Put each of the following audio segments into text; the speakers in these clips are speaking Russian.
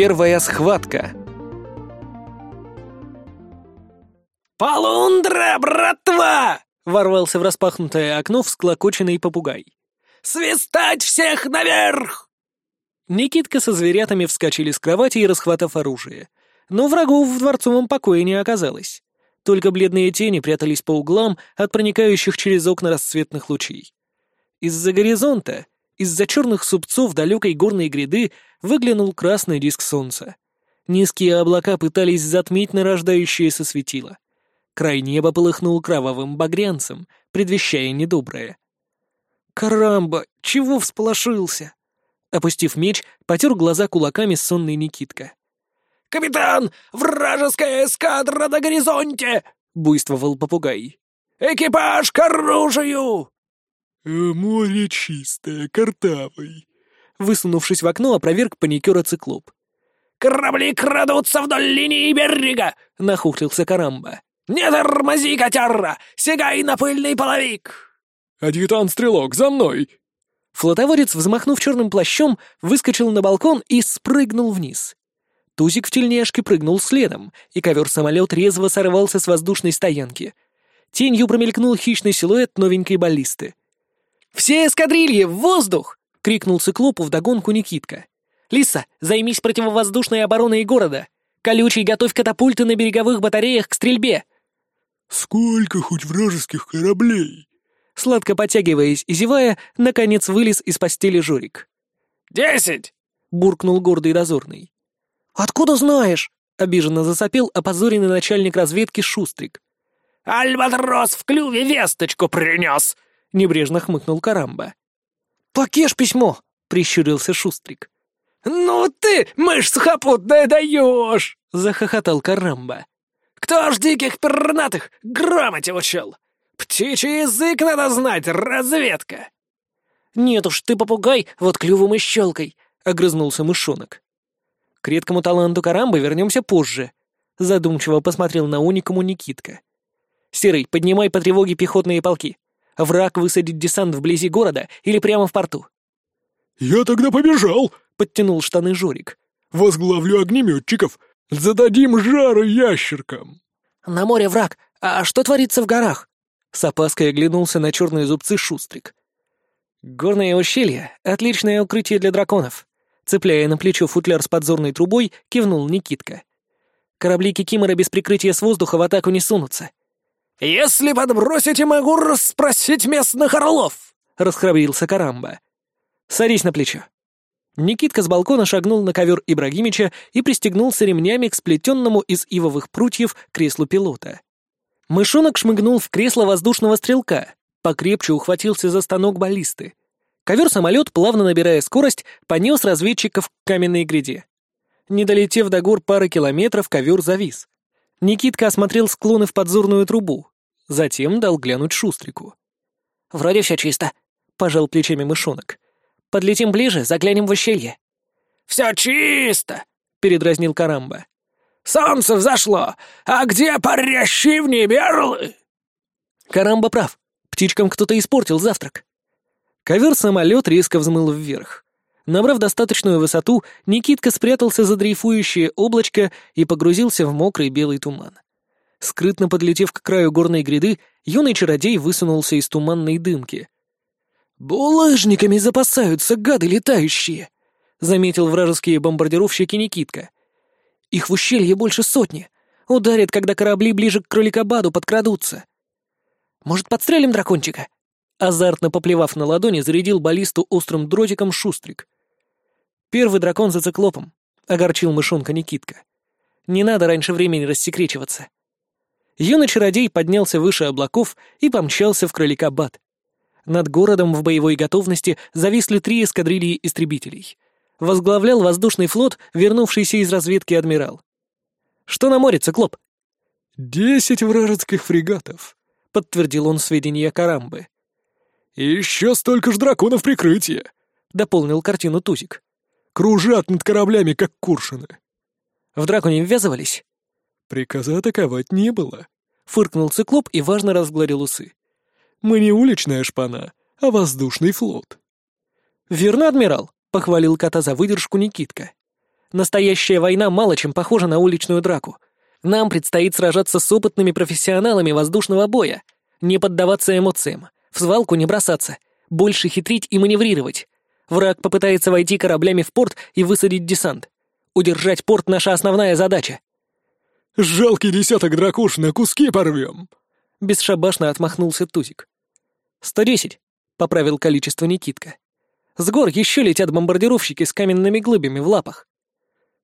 Первая схватка. «Полундра, братва!» — ворвался в распахнутое окно всклокоченный попугай. «Свистать всех наверх!» Никитка со зверятами вскочили с кровати и расхватав оружие. Но врагов в дворцовом покое не оказалось. Только бледные тени прятались по углам от проникающих через окна расцветных лучей. Из-за горизонта, из-за черных супцов далекой горной гряды выглянул красный диск солнца. Низкие облака пытались затмить нарождающееся светило. Край неба полыхнул кровавым багрянцем, предвещая недоброе. «Карамба! Чего всполошился?» Опустив меч, потер глаза кулаками сонный Никитка. «Капитан! Вражеская эскадра на горизонте!» — буйствовал попугай. «Экипаж к оружию!» «А море чистое, картавый!» Высунувшись в окно, опроверг паникера циклоп. «Корабли крадутся вдоль линии берега!» — нахухлился Карамба. «Не тормози, котяра! Сигай на пыльный половик!» «Адъютант-стрелок, за мной!» Флотоводец, взмахнув черным плащом, выскочил на балкон и спрыгнул вниз. Тузик в тельняшке прыгнул следом, и ковер-самолет резво сорвался с воздушной стоянки. Тенью промелькнул хищный силуэт новенькой баллисты. «Все эскадрильи, в воздух!» — крикнул циклопу вдогонку Никитка. «Лиса, займись противовоздушной обороной города! Колючий, готовь катапульты на береговых батареях к стрельбе!» «Сколько хоть вражеских кораблей?» Сладко потягиваясь и зевая, наконец вылез из постели Жорик. «Десять!» — буркнул гордый дозорный. «Откуда знаешь?» — обиженно засопел опозоренный начальник разведки Шустрик. «Альбатрос в клюве весточку принес!» — небрежно хмыкнул Карамба. «Покешь письмо!» — прищурился Шустрик. «Ну ты, мышь сухопутная, даешь!» — захохотал Карамба. «Кто ж диких пернатых грамоте учил? Птичий язык надо знать, разведка!» «Нет уж, ты попугай, вот клювом и щелкой!» — огрызнулся мышонок. К редкому таланту Карамбы вернемся позже. Задумчиво посмотрел на уникуму Никитка. Серый, поднимай по тревоге пехотные полки. Враг высадит десант вблизи города или прямо в порту. «Я тогда побежал!» — подтянул штаны Жорик. «Возглавлю огнеметчиков! Зададим жару ящеркам!» «На море враг! А что творится в горах?» С опаской оглянулся на черные зубцы Шустрик. «Горное ущелье — отличное укрытие для драконов. Цепляя на плечо футляр с подзорной трубой, кивнул Никитка. Корабли Кикимора без прикрытия с воздуха в атаку не сунутся. «Если подбросите, могу расспросить местных орлов!» — расхрабрился Карамба. «Садись на плечо». Никитка с балкона шагнул на ковер Ибрагимича и пристегнулся ремнями к сплетенному из ивовых прутьев креслу пилота. Мышонок шмыгнул в кресло воздушного стрелка, покрепче ухватился за станок баллисты. Ковер-самолет, плавно набирая скорость, понес разведчиков к каменной гряде. Не долетев до гор пары километров, ковер завис. Никитка осмотрел склоны в подзорную трубу, затем дал глянуть Шустрику. «Вроде все чисто», — пожал плечами мышонок. «Подлетим ближе, заглянем в ущелье». «Все чисто», — передразнил Карамба. «Солнце взошло, а где парящие в небе орлы?» Карамба прав. Птичкам кто-то испортил завтрак. Ковер-самолет резко взмыл вверх. Набрав достаточную высоту, Никитка спрятался за дрейфующее облачко и погрузился в мокрый белый туман. Скрытно подлетев к краю горной гряды, юный чародей высунулся из туманной дымки. «Булыжниками запасаются гады летающие!» — заметил вражеские бомбардировщики Никитка. «Их в ущелье больше сотни. Ударят, когда корабли ближе к Кроликобаду подкрадутся. Может, подстрелим дракончика?» Азартно поплевав на ладони, зарядил баллисту острым дротиком шустрик. Первый дракон за циклопом, огорчил мышонка Никитка. Не надо раньше времени рассекречиваться. Юный чародей поднялся выше облаков и помчался в Кроликабад. Над городом в боевой готовности зависли три эскадрильи истребителей. Возглавлял воздушный флот, вернувшийся из разведки адмирал. «Что на море, циклоп?» «Десять вражеских фрегатов», — подтвердил он сведения Карамбы. «И еще столько же драконов прикрытия!» — дополнил картину Тузик. «Кружат над кораблями, как куршины». «В драку не ввязывались?» «Приказа атаковать не было», — фыркнул циклоп и важно разгладил усы. Мы не уличная шпана, а воздушный флот». «Верно, адмирал», — похвалил кота за выдержку Никитка. Настоящая война мало чем похожа на уличную драку. Нам предстоит сражаться с опытными профессионалами воздушного боя, не поддаваться эмоциям, в свалку не бросаться, больше хитрить и маневрировать. Враг попытается войти кораблями в порт и высадить десант. Удержать порт — наша основная задача. «Жалкий десяток дракуш на куски порвем!» Бесшабашно отмахнулся Тузик. «Сто десять», — поправил количество Никитка. «С гор еще летят бомбардировщики с каменными глыбами в лапах».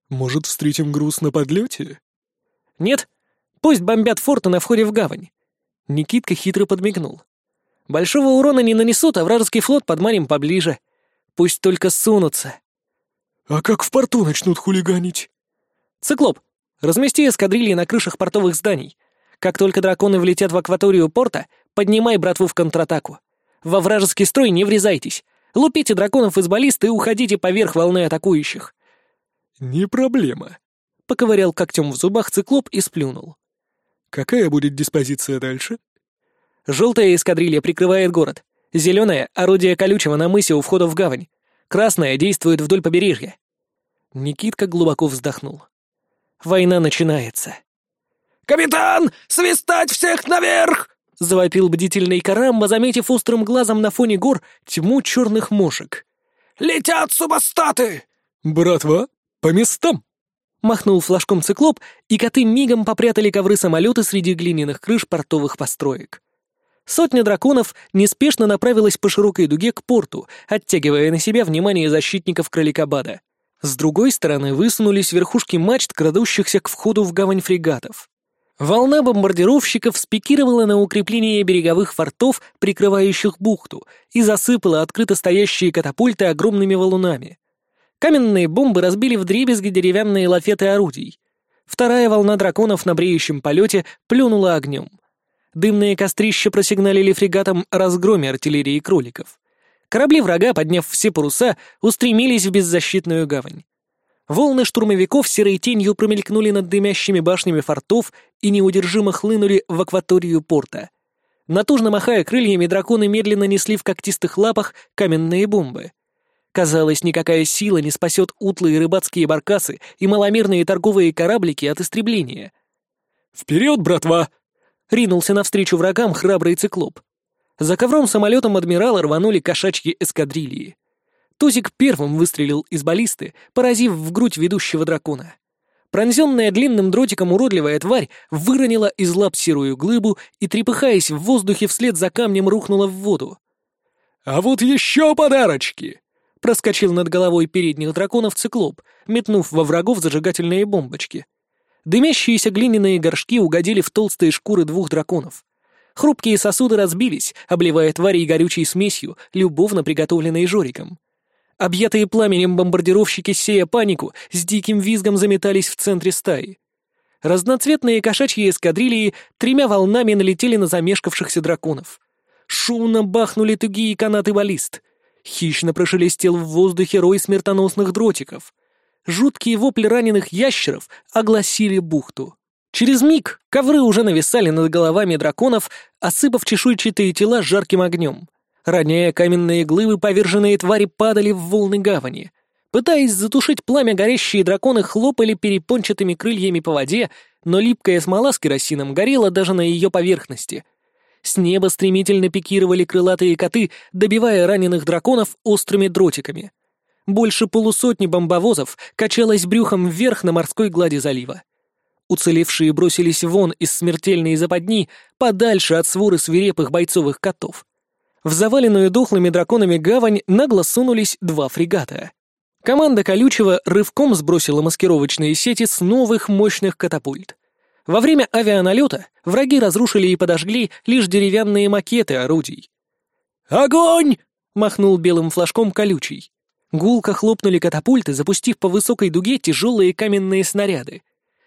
«Может, встретим груз на подлете?» «Нет, пусть бомбят форты на входе в гавань». Никитка хитро подмигнул. «Большого урона не нанесут, а вражеский флот подманим поближе. Пусть только сунутся». «А как в порту начнут хулиганить?» «Циклоп, размести эскадрильи на крышах портовых зданий. Как только драконы влетят в акваторию порта, поднимай братву в контратаку. Во вражеский строй не врезайтесь. Лупите драконов из баллист и уходите поверх волны атакующих». «Не проблема», — поковырял когтем в зубах циклоп и сплюнул. «Какая будет диспозиция дальше?» «Желтая эскадрилья прикрывает город. Зеленая — орудие колючего на мысе у входа в гавань. Красная действует вдоль побережья». Никитка глубоко вздохнул. «Война начинается». «Капитан, свистать всех наверх!» — завопил бдительный Карамба, заметив острым глазом на фоне гор тьму черных мошек. «Летят субостаты!» «Братва, по местам!» Махнул флажком циклоп, и коты мигом попрятали ковры-самолеты среди глиняных крыш портовых построек. Сотня драконов неспешно направилась по широкой дуге к порту, оттягивая на себя внимание защитников Кроликабада. С другой стороны высунулись верхушки мачт, крадущихся к входу в гавань фрегатов. Волна бомбардировщиков спикировала на укрепление береговых фортов, прикрывающих бухту, и засыпала открыто стоящие катапульты огромными валунами. Каменные бомбы разбили вдребезги деревянные лафеты орудий. Вторая волна драконов на бреющем полете плюнула огнем. Дымные кострища просигналили фрегатам о разгроме артиллерии кроликов. Корабли врага, подняв все паруса, устремились в беззащитную гавань. Волны штурмовиков серой тенью промелькнули над дымящими башнями фортов и неудержимо хлынули в акваторию порта. Натужно махая крыльями, драконы медленно несли в когтистых лапах каменные бомбы. Казалось, никакая сила не спасет утлые рыбацкие баркасы и маломерные торговые кораблики от истребления. «Вперед, братва!» — ринулся навстречу врагам храбрый циклоп. За ковром самолетом адмирала рванули кошачьи эскадрильи. Тузик первым выстрелил из баллисты, поразив в грудь ведущего дракона. Пронзенная длинным дротиком уродливая тварь выронила из лап серую глыбу и, трепыхаясь в воздухе, вслед за камнем рухнула в воду. «А вот еще подарочки!» Проскочил над головой передних драконов циклоп, метнув во врагов зажигательные бомбочки. Дымящиеся глиняные горшки угодили в толстые шкуры двух драконов. Хрупкие сосуды разбились, обливая тварей горючей смесью, любовно приготовленной Жориком. Объятые пламенем бомбардировщики, сея панику, с диким визгом заметались в центре стаи. Разноцветные кошачьи эскадрильи тремя волнами налетели на замешкавшихся драконов. Шумно бахнули тугие канаты баллист. Хищно прошелестел в воздухе рой смертоносных дротиков. Жуткие вопли раненых ящеров огласили бухту. Через миг ковры уже нависали над головами драконов, осыпав чешуйчатые тела жарким огнем. Роняя каменные глыбы, поверженные твари падали в волны гавани. Пытаясь затушить пламя, горящие драконы хлопали перепончатыми крыльями по воде, но липкая смола с керосином горела даже на ее поверхности. С неба стремительно пикировали крылатые коты, добивая раненых драконов острыми дротиками. Больше полусотни бомбовозов качалось брюхом вверх на морской глади залива. Уцелевшие бросились вон из смертельной западни, подальше от своры свирепых бойцовых котов. В заваленную дохлыми драконами гавань нагло сунулись два фрегата. Команда Колючего рывком сбросила маскировочные сети с новых мощных катапульт. Во время авианалета враги разрушили и подожгли лишь деревянные макеты орудий. «Огонь!» — махнул белым флажком Колючий. Гулко хлопнули катапульты, запустив по высокой дуге тяжелые каменные снаряды.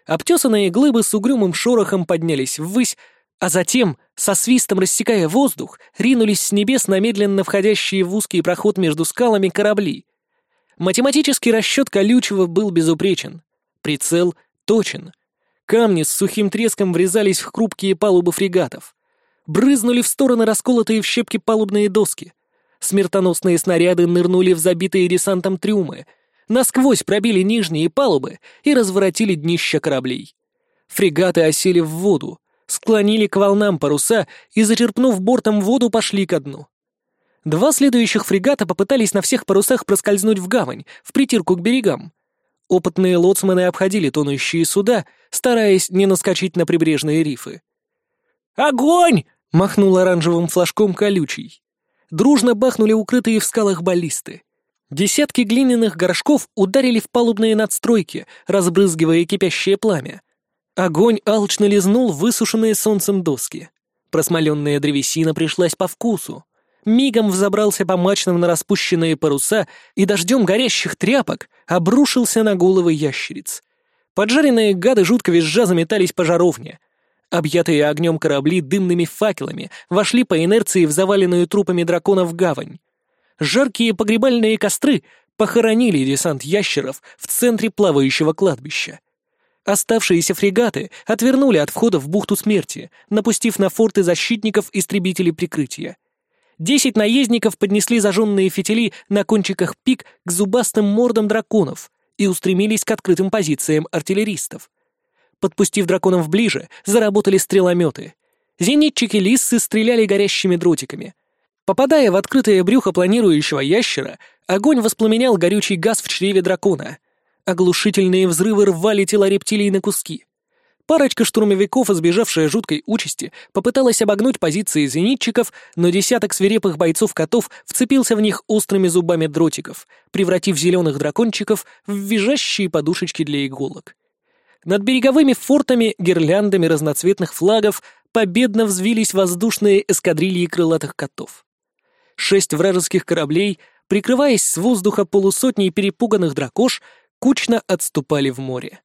Обтесанные глыбы с угрюмым шорохом поднялись ввысь, а затем, со свистом рассекая воздух, ринулись с небес на медленно входящие в узкий проход между скалами корабли. Математический расчет колючего был безупречен. Прицел точен. Камни с сухим треском врезались в хрупкие палубы фрегатов. Брызнули в стороны расколотые в щепки палубные доски. Смертоносные снаряды нырнули в забитые десантом трюмы. насквозь пробили нижние палубы и разворотили днища кораблей. Фрегаты осели в воду, склонили к волнам паруса и, зачерпнув бортом воду, пошли ко дну. Два следующих фрегата попытались на всех парусах проскользнуть в гавань, в притирку к берегам. Опытные лоцманы обходили тонущие суда, стараясь не наскочить на прибрежные рифы. «Огонь!» — махнул оранжевым флажком колючий. Дружно бахнули укрытые в скалах баллисты. Десятки глиняных горшков ударили в палубные надстройки, разбрызгивая кипящее пламя. Огонь алчно лизнул высушенные солнцем доски. Просмоленная древесина пришлась по вкусу. Мигом взобрался по мачтам на распущенные паруса и дождем горящих тряпок обрушился на головы ящериц. Поджаренные гады жутко визжа заметались по жаровне. Объятые огнем корабли дымными факелами вошли по инерции в заваленную трупами драконов гавань. Жаркие погребальные костры похоронили десант ящеров в центре плавающего кладбища. Оставшиеся фрегаты отвернули от входа в бухту смерти, напустив на форты защитников истребителей прикрытия. Десять наездников поднесли зажженные фитили на кончиках пик к зубастым мордам драконов и устремились к открытым позициям артиллеристов. Подпустив драконов ближе, заработали стрелометы. Зенитчики Лиссы стреляли горящими дротиками. Попадая в открытое брюхо планирующего ящера, огонь воспламенял горючий газ в чреве дракона. Оглушительные взрывы рвали тела рептилий на куски. Парочка штурмовиков, избежавшая жуткой участи, попыталась обогнуть позиции зенитчиков, но десяток свирепых бойцов-котов вцепился в них острыми зубами дротиков, превратив зеленых дракончиков в визжащие подушечки для иголок. Над береговыми фортами, гирляндами разноцветных флагов победно взвились воздушные эскадрильи крылатых котов. Шесть вражеских кораблей, прикрываясь с воздуха полусотней перепуганных дракош, кучно отступали в море.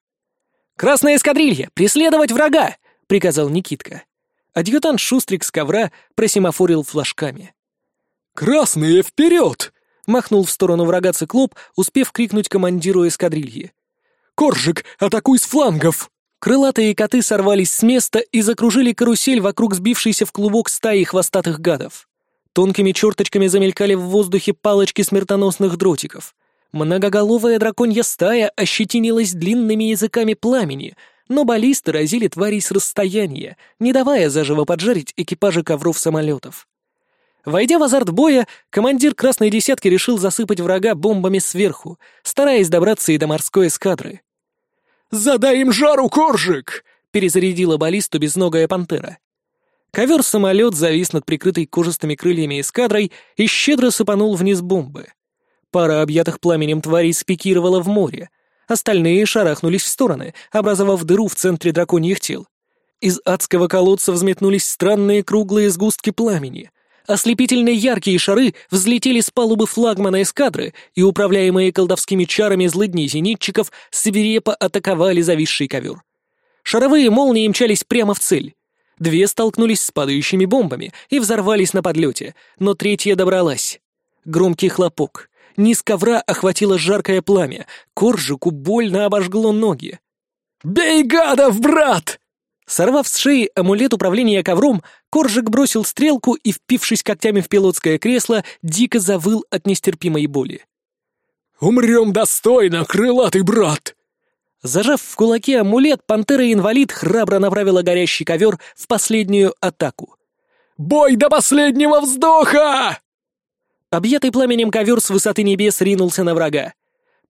«Красная эскадрилья! Преследовать врага!» — приказал Никитка. Адъютант Шустрик с ковра просимофорил флажками. «Красные, вперед!» — махнул в сторону врага циклоп, успев крикнуть командиру эскадрильи. «Коржик, атакуй с флангов!» Крылатые коты сорвались с места и закружили карусель вокруг сбившейся в клубок стаи хвостатых гадов. Тонкими черточками замелькали в воздухе палочки смертоносных дротиков. Многоголовая драконья стая ощетинилась длинными языками пламени, но баллисты разили тварей с расстояния, не давая заживо поджарить экипажи ковров самолетов. Войдя в азарт боя, командир красной десятки решил засыпать врага бомбами сверху, стараясь добраться и до морской эскадры. «Задай им жару, Коржик!» — перезарядила баллисту безногая пантера. Ковер-самолет завис над прикрытой кожистыми крыльями эскадрой и щедро сыпанул вниз бомбы. Пара объятых пламенем тварей спикировала в море. Остальные шарахнулись в стороны, образовав дыру в центре драконьих тел. Из адского колодца взметнулись странные круглые сгустки пламени. Ослепительно яркие шары взлетели с палубы флагмана эскадры, и управляемые колдовскими чарами злыдней зенитчиков свирепо атаковали зависший ковер. Шаровые молнии мчались прямо в цель. Две столкнулись с падающими бомбами и взорвались на подлете, но третья добралась. Громкий хлопок. Низ ковра охватило жаркое пламя, коржику больно обожгло ноги. «Бей гадов, брат!» Сорвав с шеи амулет управления ковром, Коржик бросил стрелку и, впившись когтями в пилотское кресло, дико завыл от нестерпимой боли. «Умрем достойно, крылатый брат!» Зажав в кулаке амулет, пантера-инвалид храбро направила горящий ковер в последнюю атаку. «Бой до последнего вздоха!» Объятый пламенем ковер с высоты небес ринулся на врага.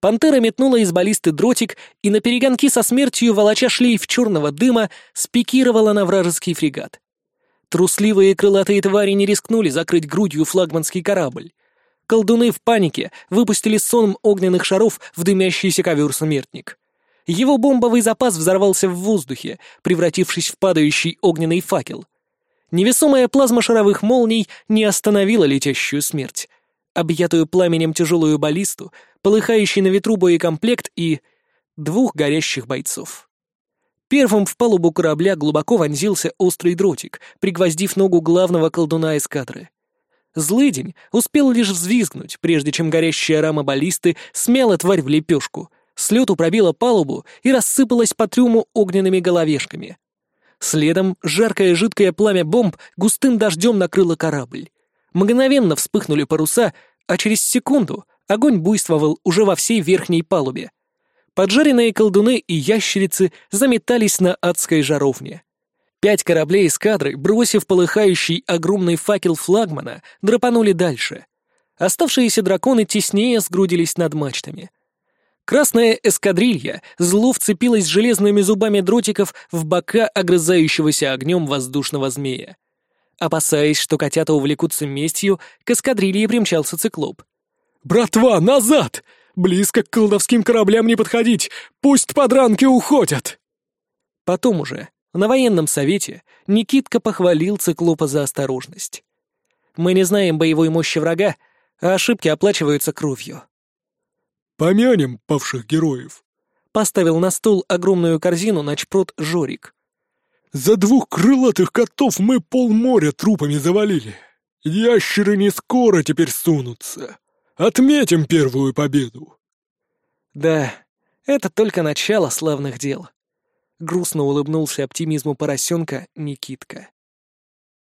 Пантера метнула из баллисты дротик и на перегонки со смертью, волоча шлейф черного дыма, спикировала на вражеский фрегат. Трусливые крылатые твари не рискнули закрыть грудью флагманский корабль. Колдуны в панике выпустили сон огненных шаров в дымящийся ковер-смертник. Его бомбовый запас взорвался в воздухе, превратившись в падающий огненный факел. Невесомая плазма шаровых молний не остановила летящую смерть. Объятую пламенем тяжелую баллисту, полыхающий на ветру боекомплект и... двух горящих бойцов. Первым в палубу корабля глубоко вонзился острый дротик, пригвоздив ногу главного колдуна эскадры. Злыдень успел лишь взвизгнуть, прежде чем горящая рама баллисты смяла тварь в лепешку — с лету пробила палубу и рассыпалась по трюму огненными головешками. Следом жаркое жидкое пламя бомб густым дождем накрыло корабль. Мгновенно вспыхнули паруса, а через секунду Огонь буйствовал уже во всей верхней палубе. Поджаренные колдуны и ящерицы заметались на адской жаровне. Пять кораблей эскадры, бросив полыхающий огромный факел флагмана, драпанули дальше. Оставшиеся драконы теснее сгрудились над мачтами. Красная эскадрилья зло вцепилась железными зубами дротиков в бока огрызающегося огнем воздушного змея. Опасаясь, что котята увлекутся местью, к эскадрилье примчался циклоп. «Братва, назад! Близко к колдовским кораблям не подходить! Пусть подранки уходят!» Потом уже, на военном совете, Никитка похвалил циклопа за осторожность. «Мы не знаем боевой мощи врага, а ошибки оплачиваются кровью». «Помянем павших героев», — поставил на стол огромную корзину начпрот Жорик. «За двух крылатых котов мы полморя трупами завалили. Ящеры не скоро теперь сунутся. Отметим первую победу». «Да, это только начало славных дел», — грустно улыбнулся оптимизму поросенка Никитка.